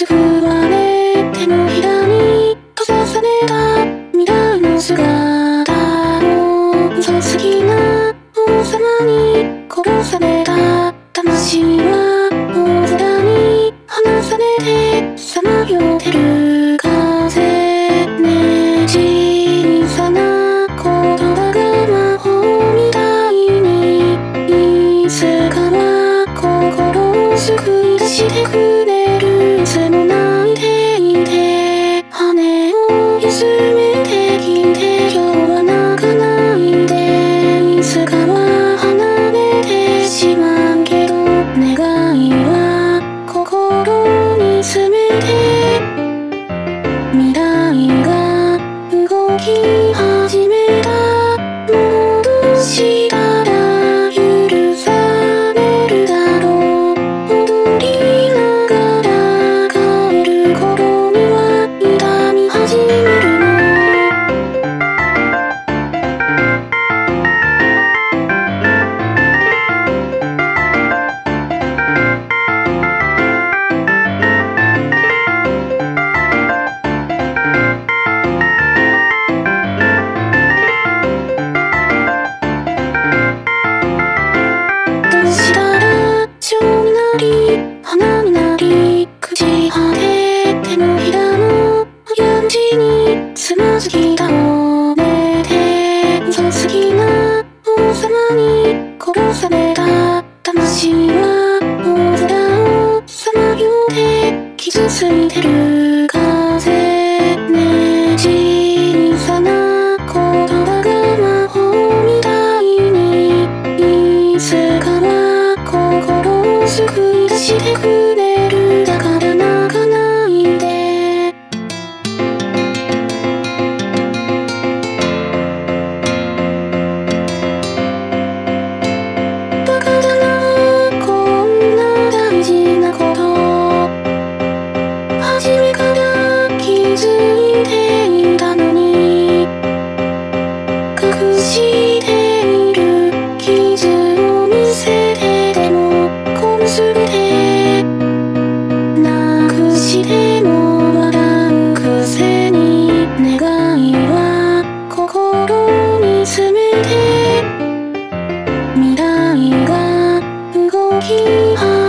すぐはね手のひらに閉ざされた未来の姿の無すきな王様に殺された魂は大空に放されてさまよってる風ね小さな言葉が魔法みたいにいつかは心を救い出してく好きだもんねて嘘好きな王様に。殺された魂は大空をさまよって傷ついてる you.